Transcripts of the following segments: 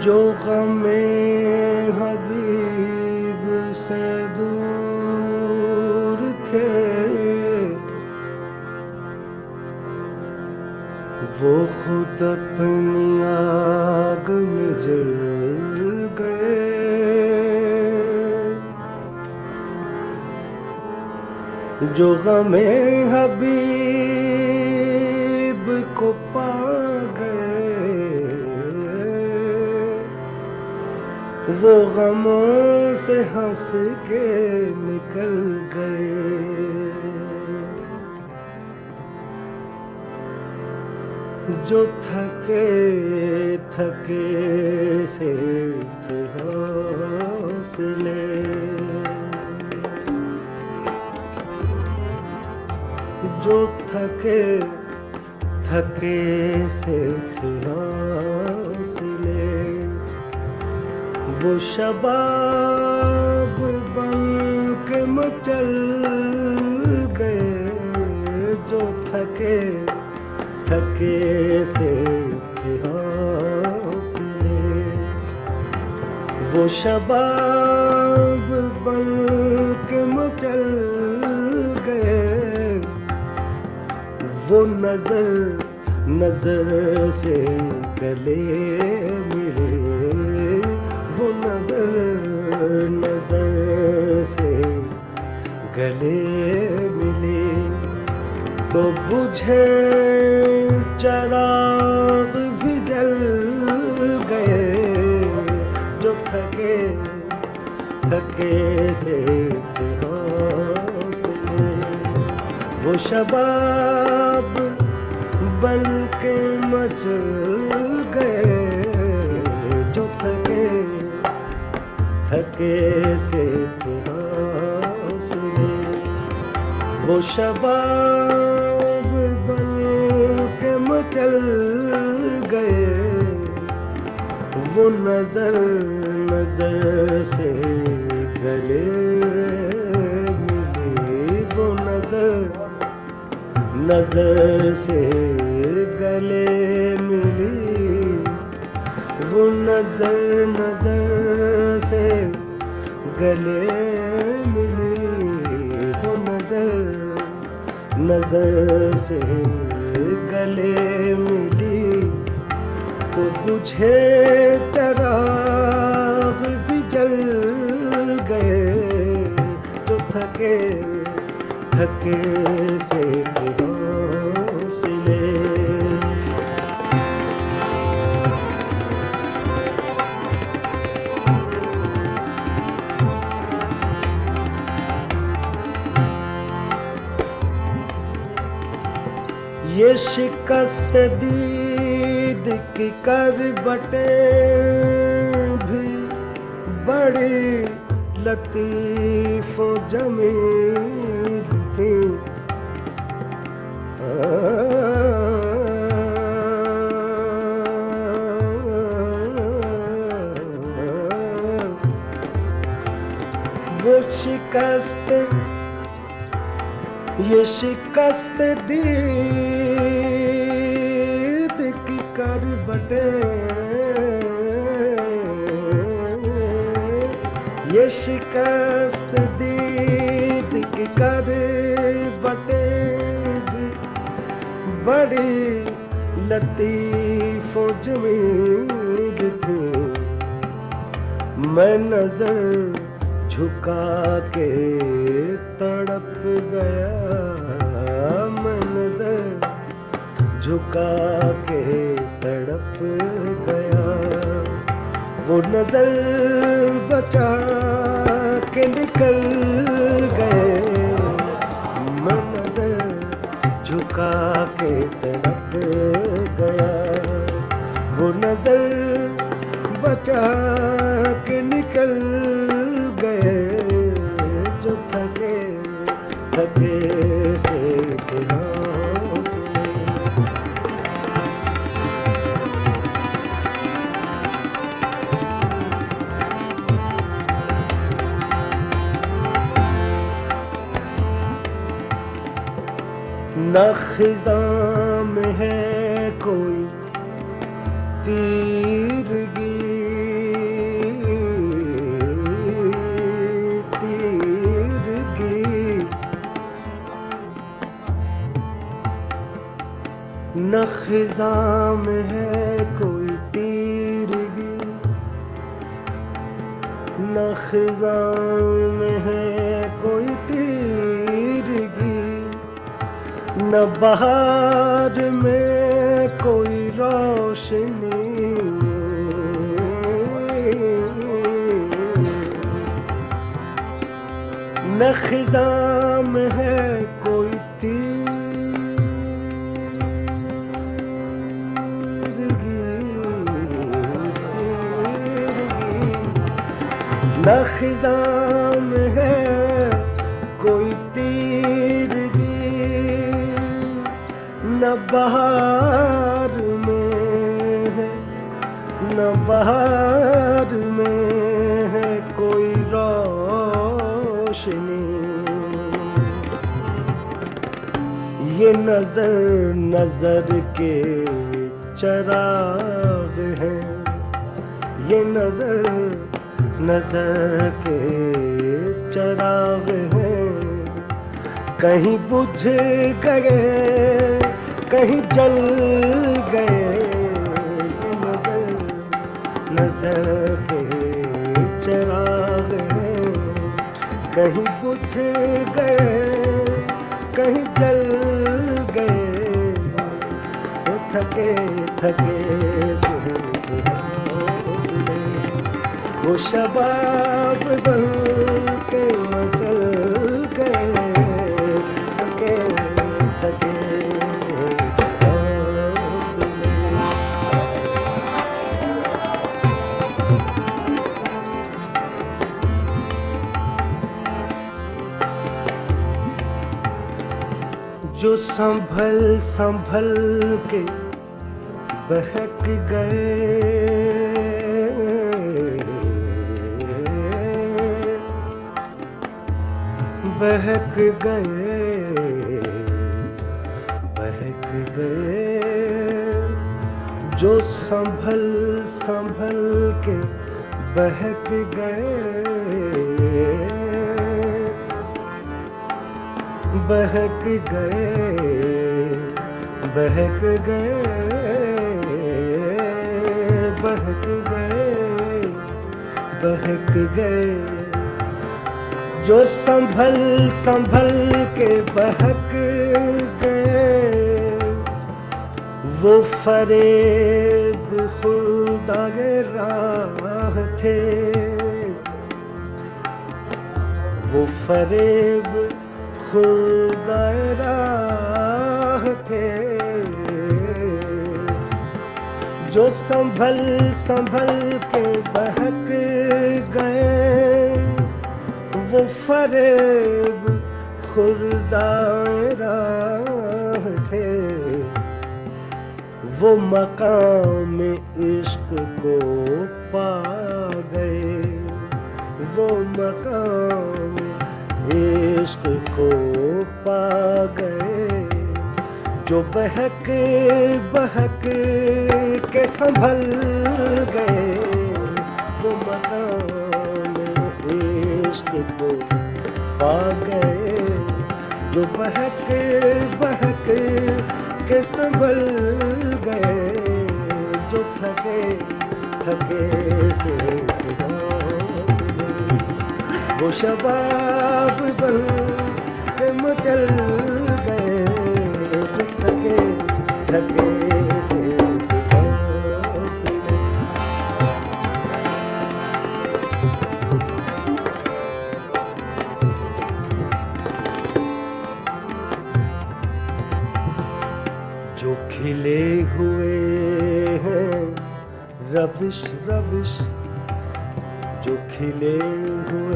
جو غم حبیب سے دور تھے وہ خود اپنی آگ میں جل جو غم حبیب کو پا گئے، وہ غموں سے ہنس کے نکل گئے۔ جو تھکے تھکے سے تھے حوصلے۔ جو تھکے تھکے سے تھے حوصلے وہ شباب بن کے مچل گئے، جو تھکے تھکے سے تھے حوصلے وہ شباب بن کے مچل وہ نظر نظر سے گلے ملے۔ وہ نظر نظر سے گلے ملے۔ تو بجھے چراغ بھی جل گئے۔ جو تھکے تھکے سے شباب بن کے مچل گئے جو تھکے تھکے سے تھے وہ شباب بن کے مچل گئے، وہ نظر نظر سے گلے ملے۔ وہ نظر نظر سے گلے ملی۔ وہ نظر نظر سے گلے ملی۔ وہ نظر نظر سے گلے ملی۔ تو بجھے چراغ بھی جل گئے۔ جو تھکے تھکے سے شکست دید کی کربٹیں بھی بڑی لطیف و جمیل تھیں وہ شکست، یہ شکست دید کر بٹے۔ یہ شکست دید کی کر بٹے۔ بڑی لطیف و جمیل تھی۔ میں نظر جھکا کے تڑپ گیا۔ میں نظر جھکا کے نظر بچا کے نکل گئے۔ میں نظر جھکا کے تڑپ گیا۔ وہ نظر بچا کے نکل گئے۔ جو تھکے تھکے سے نہ خزاں ہے کوئی تیرگی تیرگی نہ خزاں ہے کوئی تیرگی نہ خزاں ہے نہ بہار میں کوئی روشنی۔ نہ خزاں میں ہے کوئی نہ خزاں میں نہ بہار میں ہے، نہ بہار میں ہے کوئی روشنی۔ یہ نظر نظر کے چراغ ہیں یہ نظر نظر کے چراغ ہیں کہیں بجھ گئے کہیں جل گئے نظر نظر کے چراغ کہیں بجھ گئے، کہیں جل گئے۔ تھکے تھکے سے وہ شباب بن جو سنبھل سنبھل کے بہک گئے۔ بہک گئے بہک گئے۔ جو سنبھل سنبھل کے بہک گئے۔ بہک گئے بہک گئے بہک گئے بہک گئے۔ جو سنبھل سنبھل کے بہک گئے، وہ فریب خدا راہ تھے۔ وہ فریب خدا راہ تھے۔ جو سنبھل سنبھل کے بہک گئے، وہ فریب خدا راہ تھے۔ وہ مقام عشق کو پا گئے۔ وہ مقام عشق کو پا گئے، جو بہک بہک کے سنبھل گئے۔ وہ مقام عشق کو پا گئے، جو بہک بہک کے سنبھل گئے۔ جو تھکے تھکے سے وہ شباب بن کے مچل گئے تھکے تھکے سے جو کھلے ہوئے ہیں ربش ربش جو کھلے ہوئے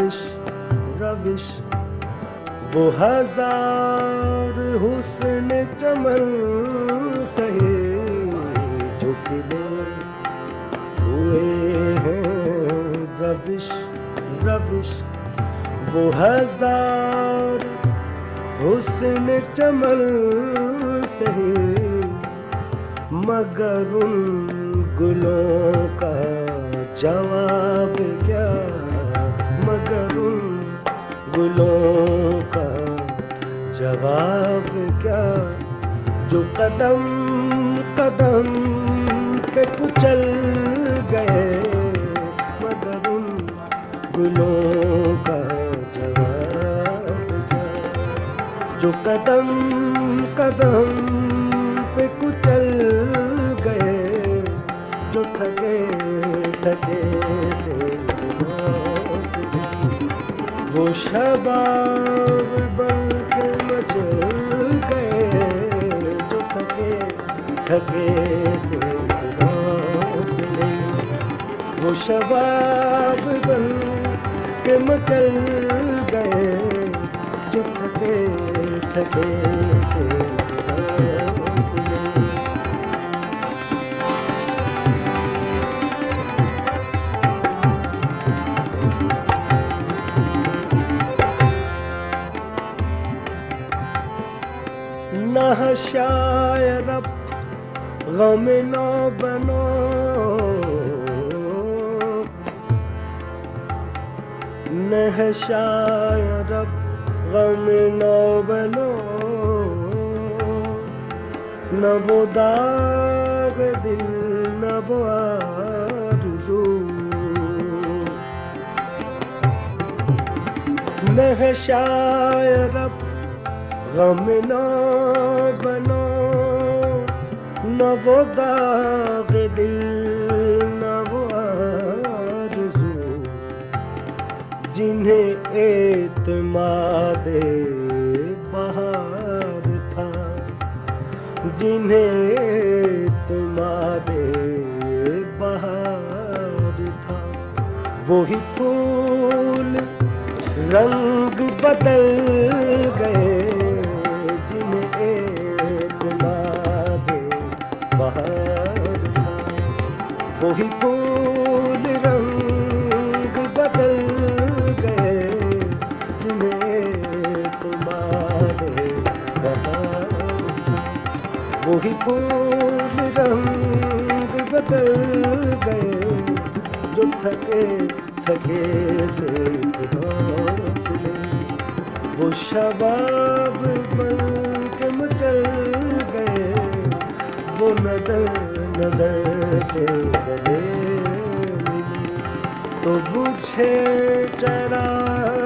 ربش ربش۔ وہ ہزار حسن چمن سہے جو کھلے ہوئے ہیں ربش ربش۔ وہ ہزار حسن چمن سہی مگر ان گلوں کا جواب کیا؟ مگر کا جواب کیا؟ جو قدم قدم پہ کچل گئے، مگر ان گلوں کا جواب تھا جو قدم قدم پہ کچل گئے، جو تھکے تھکے سے وہ شباب بن کے مچل گئے، جو تھکے تھکے سے حوصلے وہ شباب بن کے مچل گئے، جو تھکے تھکے شاید اب غم نہ بنو نہ وہ داغ دل، نہ وہ آرزو نہ شاید اب غم نہ بنو نہ وہ داغ دل جنہیں اعتماد بہار تھا۔ جنہیں اعتماد بہار تھا۔ وہی پھول رنگ بدل گئے۔ جنہیں اعتماد بہار تھا۔ وہی پھول وہی پھول رنگ بدل گئے، جو تھکے تھکے سے حوصلے وہ شباب بن کے مچل گئے، وہ نظر نظر سے گلے تو بجھے چراغ